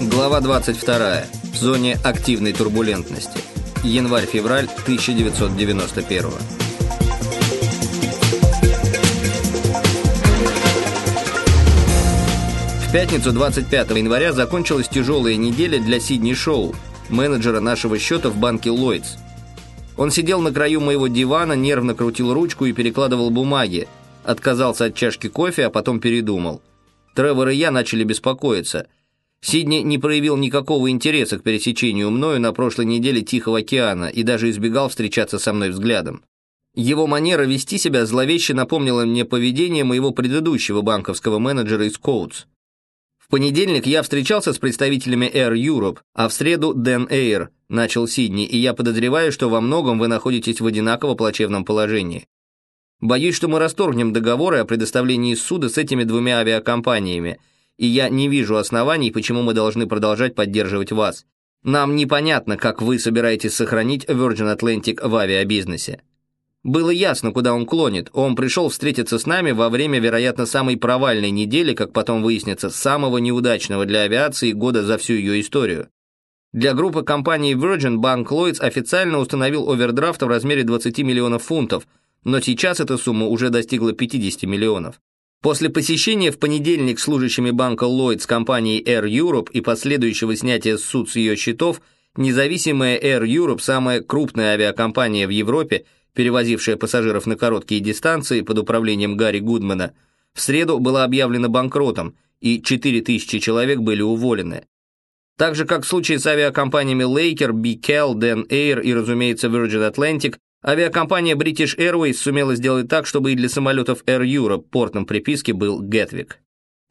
Глава 22. В зоне активной турбулентности. Январь-февраль 1991 В пятницу 25 января закончилась тяжелая неделя для Сидни Шоу, менеджера нашего счета в банке Lloyds. Он сидел на краю моего дивана, нервно крутил ручку и перекладывал бумаги, отказался от чашки кофе, а потом передумал. Тревор и я начали беспокоиться. Сидни не проявил никакого интереса к пересечению мною на прошлой неделе Тихого океана и даже избегал встречаться со мной взглядом. Его манера вести себя зловеще напомнила мне поведение моего предыдущего банковского менеджера из Коутс. В понедельник я встречался с представителями Air Europe, а в среду Дэн Эйр, начал Сидни, и я подозреваю, что во многом вы находитесь в одинаково плачевном положении. Боюсь, что мы расторгнем договоры о предоставлении суда с этими двумя авиакомпаниями, и я не вижу оснований, почему мы должны продолжать поддерживать вас. Нам непонятно, как вы собираетесь сохранить Virgin Atlantic в авиабизнесе. Было ясно, куда он клонит. Он пришел встретиться с нами во время, вероятно, самой провальной недели, как потом выяснится, самого неудачного для авиации года за всю ее историю. Для группы компании Virgin банк Lloyds официально установил овердрафт в размере 20 миллионов фунтов, но сейчас эта сумма уже достигла 50 миллионов. После посещения в понедельник служащими банка Lloyds компании Air Europe и последующего снятия суд с ее счетов, независимая Air Europe, самая крупная авиакомпания в Европе, перевозившая пассажиров на короткие дистанции под управлением Гарри Гудмана, в среду была объявлена банкротом, и 4000 человек были уволены. Так же, как в случае с авиакомпаниями Laker, BKL, Dan Air и, разумеется, Virgin Atlantic, авиакомпания British Airways сумела сделать так, чтобы и для самолетов Air Europe портом приписки был Гетвик.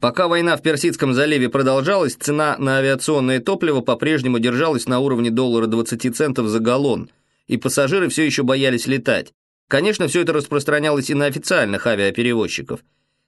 Пока война в Персидском заливе продолжалась, цена на авиационное топливо по-прежнему держалась на уровне доллара 20 центов за галлон, и пассажиры все еще боялись летать. Конечно, все это распространялось и на официальных авиаперевозчиков.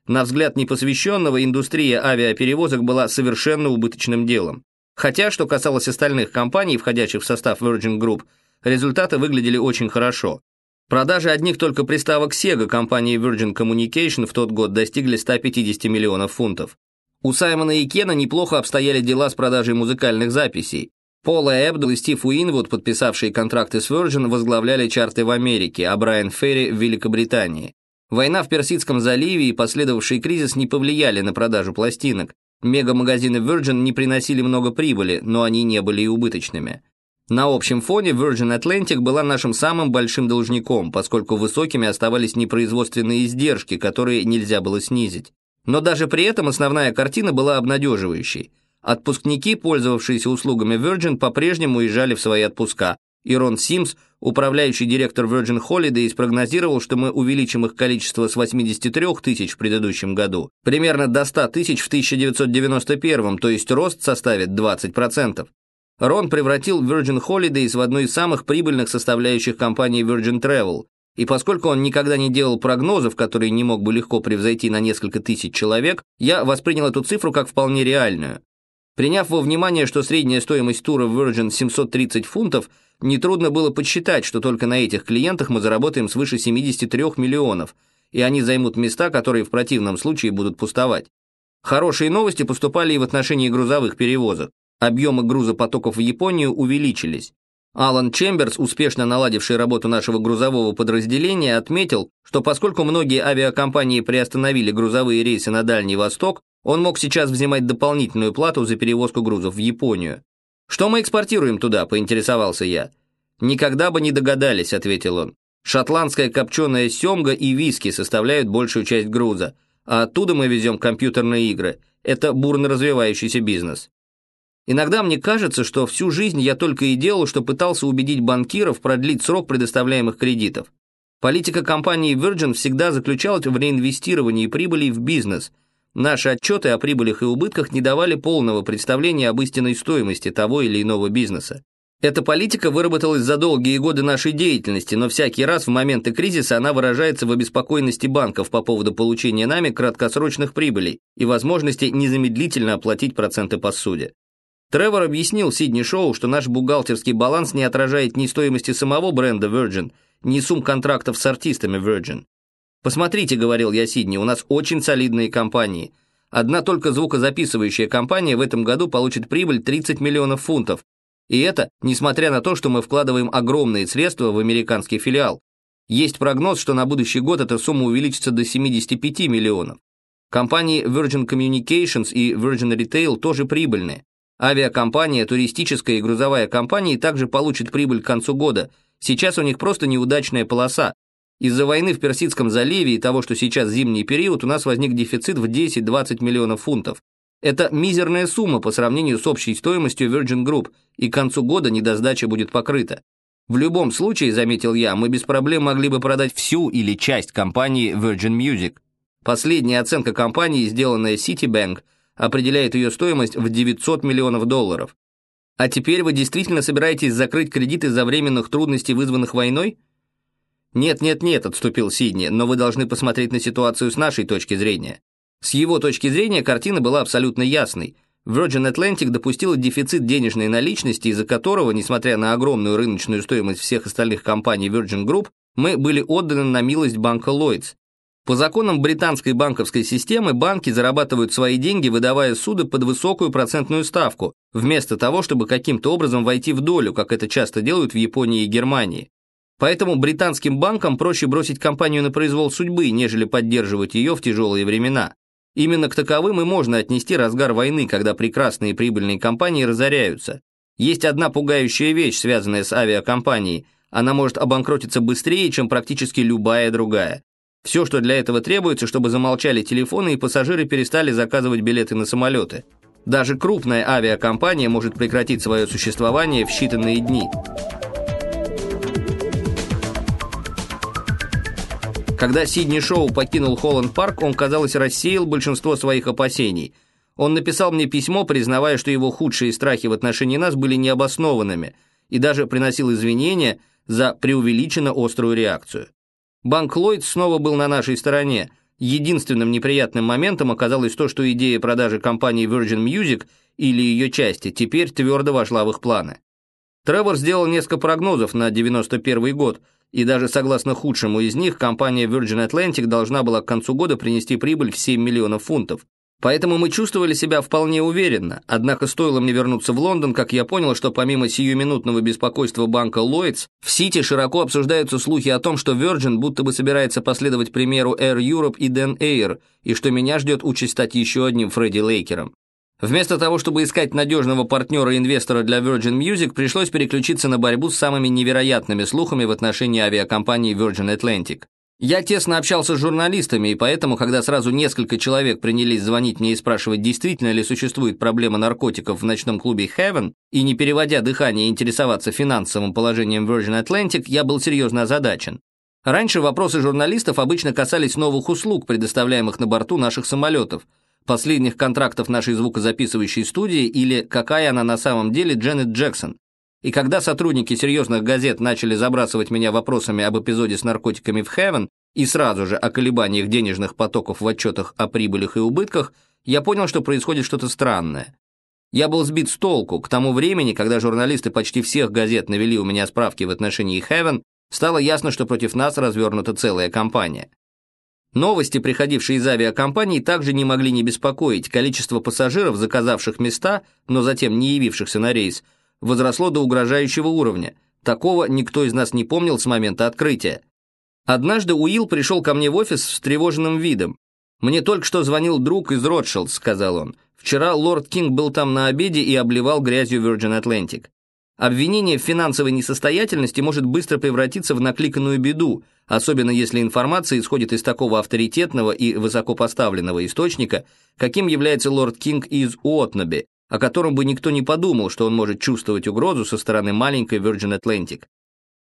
На взгляд непосвященного, индустрия авиаперевозок была совершенно убыточным делом. Хотя, что касалось остальных компаний, входящих в состав Virgin Group, результаты выглядели очень хорошо. Продажи одних только приставок Sega компании Virgin Communication в тот год достигли 150 миллионов фунтов. У Саймона и Кена неплохо обстояли дела с продажей музыкальных записей. Пол Эбдл и Стив Уинвуд, подписавшие контракты с Virgin, возглавляли чарты в Америке, а Брайан Ферри – в Великобритании. Война в Персидском заливе и последовавший кризис не повлияли на продажу пластинок. Мегамагазины Virgin не приносили много прибыли, но они не были и убыточными. На общем фоне Virgin Atlantic была нашим самым большим должником, поскольку высокими оставались непроизводственные издержки, которые нельзя было снизить. Но даже при этом основная картина была обнадеживающей. Отпускники, пользовавшиеся услугами Virgin, по-прежнему уезжали в свои отпуска. И Рон Симс, управляющий директор Virgin Holidays, спрогнозировал, что мы увеличим их количество с 83 тысяч в предыдущем году примерно до 100 тысяч в 1991, то есть рост составит 20%. Рон превратил Virgin Holidays в одну из самых прибыльных составляющих компании Virgin Travel, и поскольку он никогда не делал прогнозов, которые не мог бы легко превзойти на несколько тысяч человек, я воспринял эту цифру как вполне реальную. Приняв во внимание, что средняя стоимость тура в Virgin 730 фунтов, нетрудно было подсчитать, что только на этих клиентах мы заработаем свыше 73 миллионов, и они займут места, которые в противном случае будут пустовать. Хорошие новости поступали и в отношении грузовых перевозок. Объемы грузопотоков в Японию увеличились. Алан Чемберс, успешно наладивший работу нашего грузового подразделения, отметил, что поскольку многие авиакомпании приостановили грузовые рейсы на Дальний Восток, он мог сейчас взимать дополнительную плату за перевозку грузов в Японию. «Что мы экспортируем туда?» – поинтересовался я. «Никогда бы не догадались», – ответил он. «Шотландская копченая семга и виски составляют большую часть груза, а оттуда мы везем компьютерные игры. Это бурно развивающийся бизнес». Иногда мне кажется, что всю жизнь я только и делал, что пытался убедить банкиров продлить срок предоставляемых кредитов. Политика компании Virgin всегда заключалась в реинвестировании прибыли в бизнес – Наши отчеты о прибылях и убытках не давали полного представления об истинной стоимости того или иного бизнеса. Эта политика выработалась за долгие годы нашей деятельности, но всякий раз в моменты кризиса она выражается в обеспокоенности банков по поводу получения нами краткосрочных прибылей и возможности незамедлительно оплатить проценты по суде. Тревор объяснил Сидни Шоу, что наш бухгалтерский баланс не отражает ни стоимости самого бренда Virgin, ни сумм контрактов с артистами Virgin. «Посмотрите», — говорил я Сидни, — «у нас очень солидные компании. Одна только звукозаписывающая компания в этом году получит прибыль 30 миллионов фунтов. И это несмотря на то, что мы вкладываем огромные средства в американский филиал. Есть прогноз, что на будущий год эта сумма увеличится до 75 миллионов. Компании Virgin Communications и Virgin Retail тоже прибыльные. Авиакомпания, туристическая и грузовая компании также получат прибыль к концу года. Сейчас у них просто неудачная полоса. Из-за войны в Персидском заливе и того, что сейчас зимний период, у нас возник дефицит в 10-20 миллионов фунтов. Это мизерная сумма по сравнению с общей стоимостью Virgin Group, и к концу года недосдача будет покрыта. В любом случае, заметил я, мы без проблем могли бы продать всю или часть компании Virgin Music. Последняя оценка компании, сделанная Citibank, определяет ее стоимость в 900 миллионов долларов. А теперь вы действительно собираетесь закрыть кредит из-за временных трудностей, вызванных войной? Нет, нет, нет, отступил Сидни, но вы должны посмотреть на ситуацию с нашей точки зрения. С его точки зрения картина была абсолютно ясной – Virgin Atlantic допустила дефицит денежной наличности, из-за которого, несмотря на огромную рыночную стоимость всех остальных компаний Virgin Group, мы были отданы на милость банка Lloyds. По законам британской банковской системы банки зарабатывают свои деньги, выдавая суды под высокую процентную ставку, вместо того, чтобы каким-то образом войти в долю, как это часто делают в Японии и Германии. Поэтому британским банкам проще бросить компанию на произвол судьбы, нежели поддерживать ее в тяжелые времена. Именно к таковым и можно отнести разгар войны, когда прекрасные прибыльные компании разоряются. Есть одна пугающая вещь, связанная с авиакомпанией. Она может обанкротиться быстрее, чем практически любая другая. Все, что для этого требуется, чтобы замолчали телефоны и пассажиры перестали заказывать билеты на самолеты. Даже крупная авиакомпания может прекратить свое существование в считанные дни. Когда Сидни Шоу покинул Холланд-парк, он, казалось, рассеял большинство своих опасений. Он написал мне письмо, признавая, что его худшие страхи в отношении нас были необоснованными, и даже приносил извинения за преувеличенно острую реакцию. Банк Ллойд снова был на нашей стороне. Единственным неприятным моментом оказалось то, что идея продажи компании Virgin Music или ее части теперь твердо вошла в их планы. Тревор сделал несколько прогнозов на 91 год – и даже согласно худшему из них, компания Virgin Atlantic должна была к концу года принести прибыль в 7 миллионов фунтов. Поэтому мы чувствовали себя вполне уверенно, однако стоило мне вернуться в Лондон, как я понял, что помимо сиюминутного беспокойства банка Lloyds, в Сити широко обсуждаются слухи о том, что Virgin будто бы собирается последовать примеру Air Europe и Dan Air, и что меня ждет участь стать еще одним Фредди Лейкером. Вместо того, чтобы искать надежного партнера и инвестора для Virgin Music, пришлось переключиться на борьбу с самыми невероятными слухами в отношении авиакомпании Virgin Atlantic. Я тесно общался с журналистами, и поэтому, когда сразу несколько человек принялись звонить мне и спрашивать, действительно ли существует проблема наркотиков в ночном клубе Heaven, и не переводя дыхание интересоваться финансовым положением Virgin Atlantic, я был серьезно озадачен. Раньше вопросы журналистов обычно касались новых услуг, предоставляемых на борту наших самолетов – последних контрактов нашей звукозаписывающей студии или какая она на самом деле Дженнет Джексон. И когда сотрудники серьезных газет начали забрасывать меня вопросами об эпизоде с наркотиками в Heaven и сразу же о колебаниях денежных потоков в отчетах о прибылях и убытках, я понял, что происходит что-то странное. Я был сбит с толку. К тому времени, когда журналисты почти всех газет навели у меня справки в отношении Heaven, стало ясно, что против нас развернута целая кампания. Новости, приходившие из авиакомпаний, также не могли не беспокоить. Количество пассажиров, заказавших места, но затем не явившихся на рейс, возросло до угрожающего уровня. Такого никто из нас не помнил с момента открытия. Однажды Уилл пришел ко мне в офис с встревоженным видом. «Мне только что звонил друг из Ротшилд», — сказал он. «Вчера лорд Кинг был там на обеде и обливал грязью Virgin Atlantic. Обвинение в финансовой несостоятельности может быстро превратиться в накликанную беду, особенно если информация исходит из такого авторитетного и высокопоставленного источника, каким является лорд Кинг из Уотнаби, о котором бы никто не подумал, что он может чувствовать угрозу со стороны маленькой Virgin Atlantic.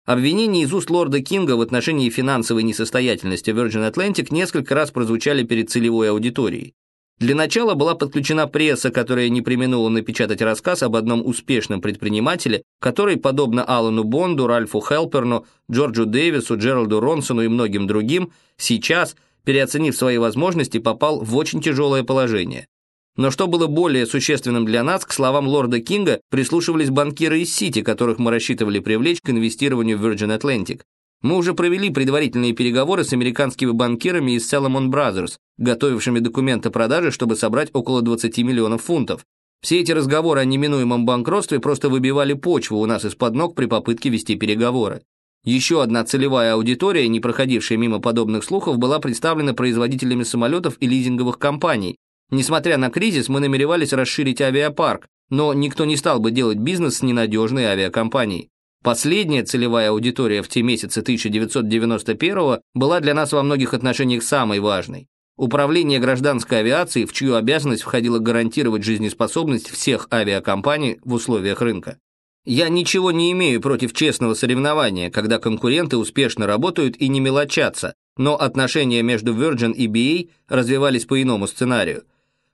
Обвинения из уст лорда Кинга в отношении финансовой несостоятельности Virgin Atlantic несколько раз прозвучали перед целевой аудиторией. Для начала была подключена пресса, которая не применула напечатать рассказ об одном успешном предпринимателе, который, подобно Алану Бонду, Ральфу Хелперну, Джорджу Дэвису, Джералду Ронсону и многим другим, сейчас, переоценив свои возможности, попал в очень тяжелое положение. Но что было более существенным для нас, к словам лорда Кинга прислушивались банкиры из Сити, которых мы рассчитывали привлечь к инвестированию в Virgin Atlantic. Мы уже провели предварительные переговоры с американскими банкирами из Salomon Brothers, готовившими документы продажи, чтобы собрать около 20 миллионов фунтов. Все эти разговоры о неминуемом банкротстве просто выбивали почву у нас из-под ног при попытке вести переговоры. Еще одна целевая аудитория, не проходившая мимо подобных слухов, была представлена производителями самолетов и лизинговых компаний. Несмотря на кризис, мы намеревались расширить авиапарк, но никто не стал бы делать бизнес с ненадежной авиакомпанией. Последняя целевая аудитория в те месяцы 1991 была для нас во многих отношениях самой важной. Управление гражданской авиацией, в чью обязанность входило гарантировать жизнеспособность всех авиакомпаний в условиях рынка. Я ничего не имею против честного соревнования, когда конкуренты успешно работают и не мелочатся, но отношения между Virgin и BA развивались по иному сценарию.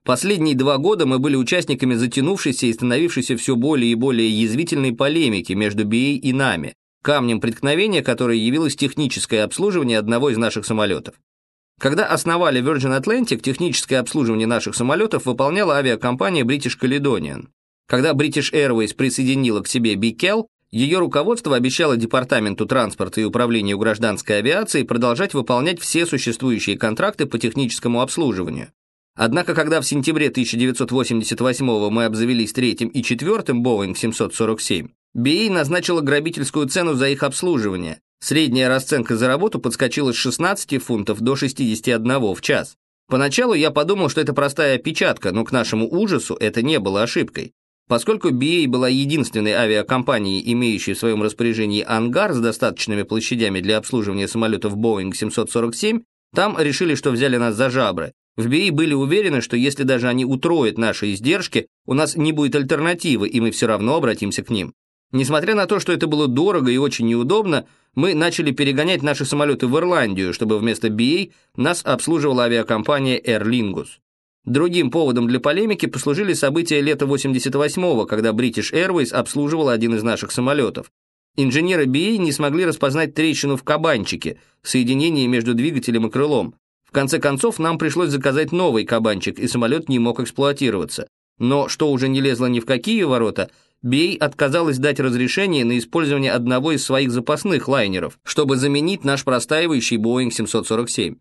Последние два года мы были участниками затянувшейся и становившейся все более и более язвительной полемики между BA и нами, камнем преткновения которой явилось техническое обслуживание одного из наших самолетов. Когда основали Virgin Atlantic, техническое обслуживание наших самолетов выполняла авиакомпания British Caledonian. Когда British Airways присоединила к себе BKL, ее руководство обещало Департаменту транспорта и управлению гражданской авиации продолжать выполнять все существующие контракты по техническому обслуживанию. Однако, когда в сентябре 1988 мы обзавелись третьим и четвертым Boeing 747, BA назначила грабительскую цену за их обслуживание. Средняя расценка за работу подскочила с 16 фунтов до 61 в час. Поначалу я подумал, что это простая опечатка, но к нашему ужасу это не было ошибкой. Поскольку BA была единственной авиакомпанией, имеющей в своем распоряжении ангар с достаточными площадями для обслуживания самолетов Boeing 747, там решили, что взяли нас за жабры, в БИ были уверены, что если даже они утроят наши издержки, у нас не будет альтернативы, и мы все равно обратимся к ним. Несмотря на то, что это было дорого и очень неудобно, мы начали перегонять наши самолеты в Ирландию, чтобы вместо BA нас обслуживала авиакомпания Air Lingus. Другим поводом для полемики послужили события лета 88-го, когда British Airways обслуживала один из наших самолетов. Инженеры BA не смогли распознать трещину в кабанчике, соединение между двигателем и крылом. В конце концов, нам пришлось заказать новый кабанчик, и самолет не мог эксплуатироваться. Но, что уже не лезло ни в какие ворота, Бей отказалась дать разрешение на использование одного из своих запасных лайнеров, чтобы заменить наш простаивающий Boeing 747.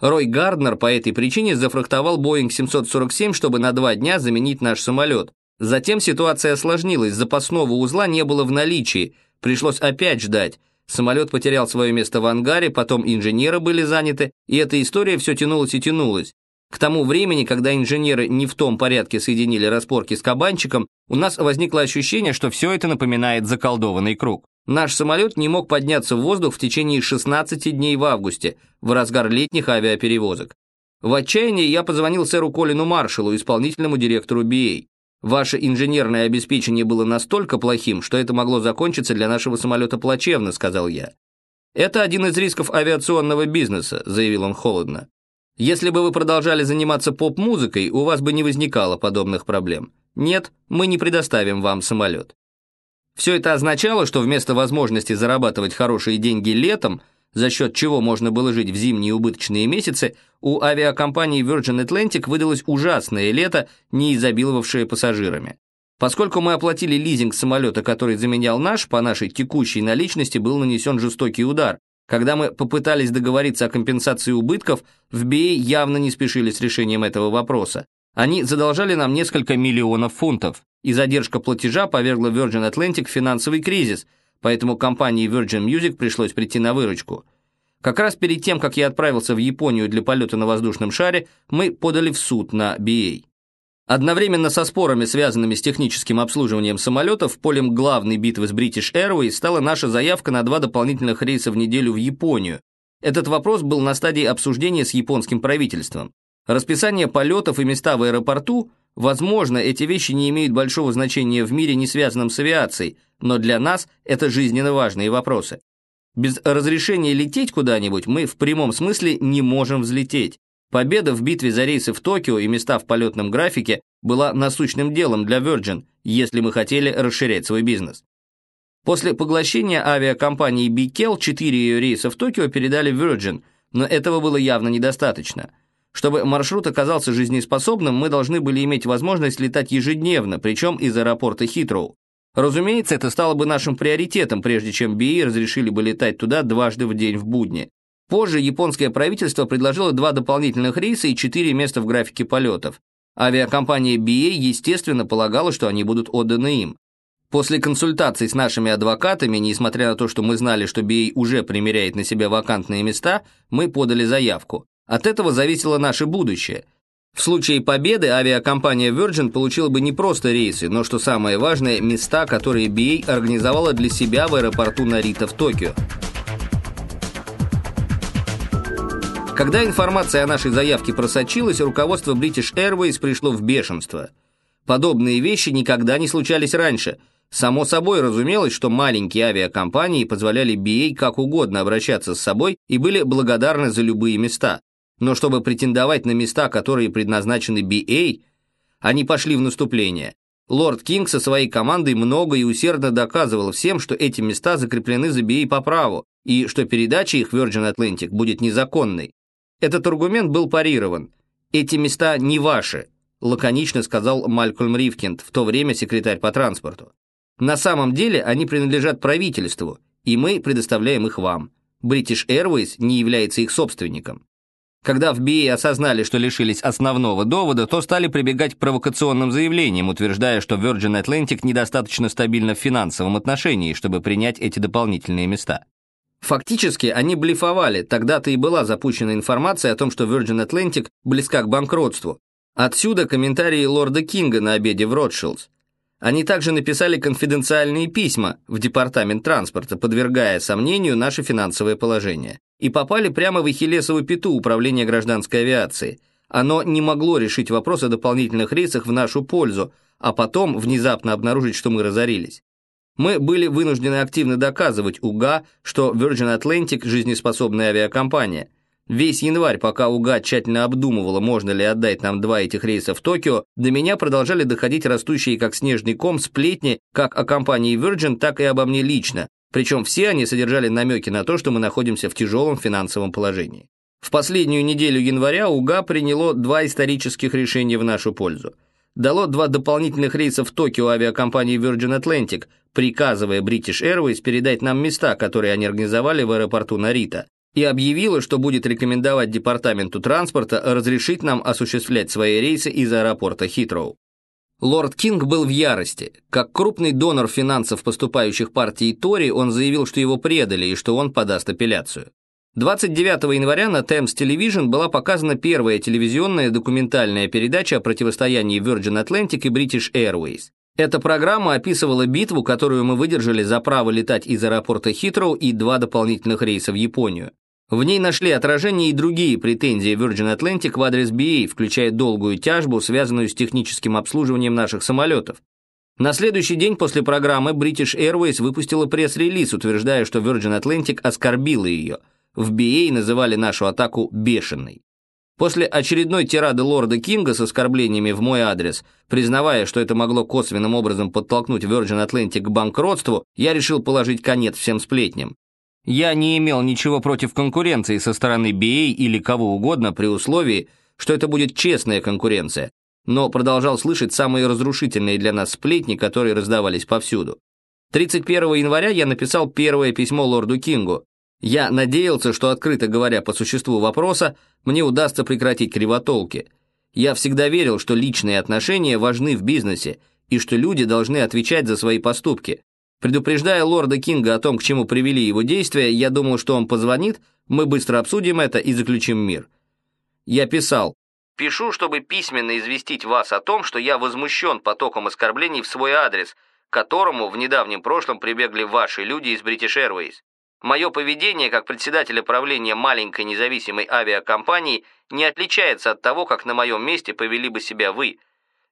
Рой Гарднер по этой причине зафрахтовал Boeing 747, чтобы на два дня заменить наш самолет. Затем ситуация осложнилась, запасного узла не было в наличии, пришлось опять ждать, Самолет потерял свое место в ангаре, потом инженеры были заняты, и эта история все тянулась и тянулась. К тому времени, когда инженеры не в том порядке соединили распорки с кабанчиком, у нас возникло ощущение, что все это напоминает заколдованный круг. Наш самолет не мог подняться в воздух в течение 16 дней в августе, в разгар летних авиаперевозок. В отчаянии я позвонил сэру Колину Маршалу, исполнительному директору BA. Ваше инженерное обеспечение было настолько плохим, что это могло закончиться для нашего самолета плачевно», — сказал я. «Это один из рисков авиационного бизнеса», — заявил он холодно. «Если бы вы продолжали заниматься поп-музыкой, у вас бы не возникало подобных проблем. Нет, мы не предоставим вам самолет». Все это означало, что вместо возможности зарабатывать хорошие деньги летом — за счет чего можно было жить в зимние убыточные месяцы, у авиакомпании Virgin Atlantic выдалось ужасное лето, не изобиловавшее пассажирами. Поскольку мы оплатили лизинг самолета, который заменял наш, по нашей текущей наличности был нанесен жестокий удар. Когда мы попытались договориться о компенсации убытков, в BA явно не спешили с решением этого вопроса. Они задолжали нам несколько миллионов фунтов, и задержка платежа повергла Virgin Atlantic в финансовый кризис – поэтому компании Virgin Music пришлось прийти на выручку. Как раз перед тем, как я отправился в Японию для полета на воздушном шаре, мы подали в суд на BA. Одновременно со спорами, связанными с техническим обслуживанием самолетов, полем главной битвы с British Airways стала наша заявка на два дополнительных рейса в неделю в Японию. Этот вопрос был на стадии обсуждения с японским правительством. Расписание полетов и места в аэропорту, возможно, эти вещи не имеют большого значения в мире, не связанном с авиацией, но для нас это жизненно важные вопросы. Без разрешения лететь куда-нибудь мы в прямом смысле не можем взлететь. Победа в битве за рейсы в Токио и места в полетном графике была насущным делом для Virgin, если мы хотели расширять свой бизнес. После поглощения авиакомпании BKL четыре ее рейса в Токио передали Virgin, но этого было явно недостаточно. Чтобы маршрут оказался жизнеспособным, мы должны были иметь возможность летать ежедневно, причем из аэропорта Хитроу. Разумеется, это стало бы нашим приоритетом, прежде чем BA разрешили бы летать туда дважды в день в будни. Позже японское правительство предложило два дополнительных рейса и четыре места в графике полетов. Авиакомпания BA, естественно, полагала, что они будут отданы им. После консультаций с нашими адвокатами, несмотря на то, что мы знали, что BA уже примеряет на себя вакантные места, мы подали заявку. От этого зависело наше будущее. В случае победы авиакомпания Virgin получила бы не просто рейсы, но, что самое важное, места, которые BA организовала для себя в аэропорту Нарита в Токио. Когда информация о нашей заявке просочилась, руководство British Airways пришло в бешенство. Подобные вещи никогда не случались раньше. Само собой разумелось, что маленькие авиакомпании позволяли BA как угодно обращаться с собой и были благодарны за любые места. Но чтобы претендовать на места, которые предназначены BA, они пошли в наступление. Лорд Кинг со своей командой много и усердно доказывал всем, что эти места закреплены за BA по праву, и что передача их Virgin Atlantic будет незаконной. Этот аргумент был парирован. «Эти места не ваши», лаконично сказал Малькольм Ривкинд, в то время секретарь по транспорту. «На самом деле они принадлежат правительству, и мы предоставляем их вам. British Airways не является их собственником». Когда в BA осознали, что лишились основного довода, то стали прибегать к провокационным заявлениям, утверждая, что Virgin Atlantic недостаточно стабильна в финансовом отношении, чтобы принять эти дополнительные места. Фактически они блефовали, тогда-то и была запущена информация о том, что Virgin Atlantic близка к банкротству. Отсюда комментарии лорда Кинга на обеде в Ротшилдс. Они также написали конфиденциальные письма в департамент транспорта, подвергая сомнению наше финансовое положение. И попали прямо в Ахиллесову пяту управления гражданской авиации. Оно не могло решить вопрос о дополнительных рейсах в нашу пользу, а потом внезапно обнаружить, что мы разорились. Мы были вынуждены активно доказывать УГА, что Virgin Atlantic – жизнеспособная авиакомпания. Весь январь, пока УГА тщательно обдумывала, можно ли отдать нам два этих рейса в Токио, до меня продолжали доходить растущие как снежный ком сплетни как о компании Virgin, так и обо мне лично. Причем все они содержали намеки на то, что мы находимся в тяжелом финансовом положении. В последнюю неделю января УГА приняло два исторических решения в нашу пользу дало два дополнительных рейса в Токио авиакомпании Virgin Atlantic, приказывая British Airways передать нам места, которые они организовали в аэропорту Нарита, и объявила, что будет рекомендовать Департаменту транспорта разрешить нам осуществлять свои рейсы из аэропорта Хитроу. Лорд Кинг был в ярости. Как крупный донор финансов поступающих партии Тори, он заявил, что его предали и что он подаст апелляцию. 29 января на Thames Television была показана первая телевизионная документальная передача о противостоянии Virgin Atlantic и British Airways. Эта программа описывала битву, которую мы выдержали за право летать из аэропорта Хитроу и два дополнительных рейса в Японию. В ней нашли отражение и другие претензии Virgin Atlantic в адрес BA, включая долгую тяжбу, связанную с техническим обслуживанием наших самолетов. На следующий день после программы British Airways выпустила пресс-релиз, утверждая, что Virgin Atlantic оскорбила ее – в BA называли нашу атаку «бешеной». После очередной тирады лорда Кинга с оскорблениями в мой адрес, признавая, что это могло косвенным образом подтолкнуть Virgin Atlantic к банкротству, я решил положить конец всем сплетням. Я не имел ничего против конкуренции со стороны BA или кого угодно при условии, что это будет честная конкуренция, но продолжал слышать самые разрушительные для нас сплетни, которые раздавались повсюду. 31 января я написал первое письмо лорду Кингу, я надеялся, что, открыто говоря по существу вопроса, мне удастся прекратить кривотолки. Я всегда верил, что личные отношения важны в бизнесе и что люди должны отвечать за свои поступки. Предупреждая лорда Кинга о том, к чему привели его действия, я думал, что он позвонит, мы быстро обсудим это и заключим мир. Я писал, «Пишу, чтобы письменно известить вас о том, что я возмущен потоком оскорблений в свой адрес, к которому в недавнем прошлом прибегли ваши люди из British Airways. Мое поведение как председателя правления маленькой независимой авиакомпании не отличается от того, как на моем месте повели бы себя вы.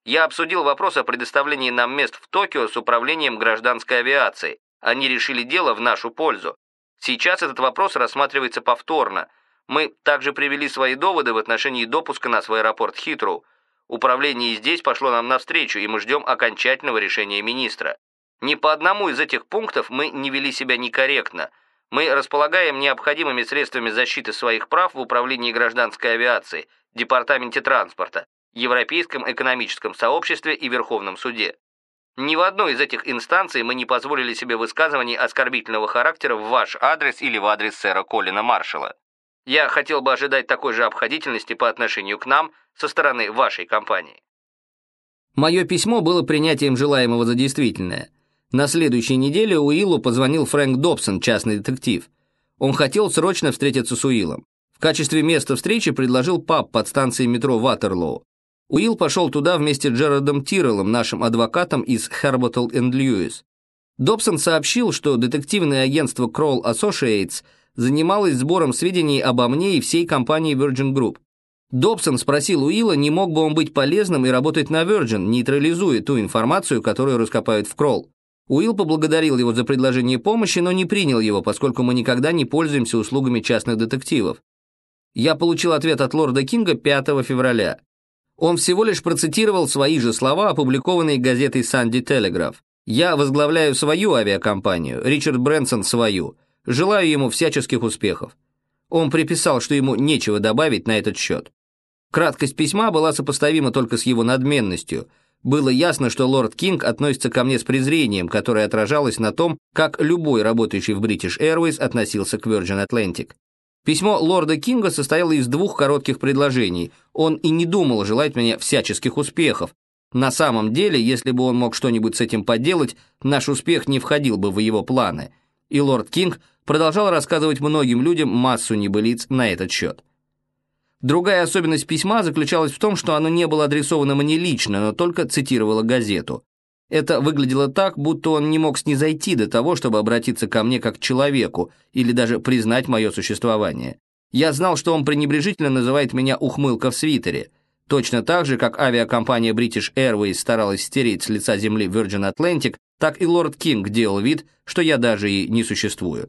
Я обсудил вопрос о предоставлении нам мест в Токио с управлением гражданской авиации. Они решили дело в нашу пользу. Сейчас этот вопрос рассматривается повторно. Мы также привели свои доводы в отношении допуска нас в аэропорт Хитроу. Управление и здесь пошло нам навстречу, и мы ждем окончательного решения министра. Ни по одному из этих пунктов мы не вели себя некорректно – мы располагаем необходимыми средствами защиты своих прав в Управлении гражданской авиации, Департаменте транспорта, Европейском экономическом сообществе и Верховном суде. Ни в одной из этих инстанций мы не позволили себе высказываний оскорбительного характера в ваш адрес или в адрес сэра Колина Маршалла. Я хотел бы ожидать такой же обходительности по отношению к нам со стороны вашей компании. Мое письмо было принятием желаемого за действительное. На следующей неделе Уиллу позвонил Фрэнк Добсон, частный детектив. Он хотел срочно встретиться с Уиллом. В качестве места встречи предложил паб под станцией метро Ватерлоу. Уилл пошел туда вместе с Джерардом Тирреллом, нашим адвокатом из Herbotle Льюис. Добсон сообщил, что детективное агентство Kroll Associates занималось сбором сведений обо мне и всей компании Virgin Group. Добсон спросил Уилла, не мог бы он быть полезным и работать на Virgin, нейтрализуя ту информацию, которую раскопают в Кролл. Уилл поблагодарил его за предложение помощи, но не принял его, поскольку мы никогда не пользуемся услугами частных детективов. Я получил ответ от лорда Кинга 5 февраля. Он всего лишь процитировал свои же слова, опубликованные газетой «Санди Телеграф». «Я возглавляю свою авиакомпанию, Ричард Брэнсон свою. Желаю ему всяческих успехов». Он приписал, что ему нечего добавить на этот счет. Краткость письма была сопоставима только с его надменностью. Было ясно, что лорд Кинг относится ко мне с презрением, которое отражалось на том, как любой работающий в British Airways относился к Virgin Atlantic. Письмо лорда Кинга состояло из двух коротких предложений. Он и не думал желать мне всяческих успехов. На самом деле, если бы он мог что-нибудь с этим поделать, наш успех не входил бы в его планы. И лорд Кинг продолжал рассказывать многим людям массу небылиц на этот счет. Другая особенность письма заключалась в том, что оно не было адресовано мне лично, но только цитировало газету. Это выглядело так, будто он не мог снизойти до того, чтобы обратиться ко мне как к человеку или даже признать мое существование. Я знал, что он пренебрежительно называет меня «ухмылка в свитере», точно так же, как авиакомпания British Airways старалась стереть с лица земли Virgin Atlantic, так и лорд Кинг делал вид, что я даже и не существую.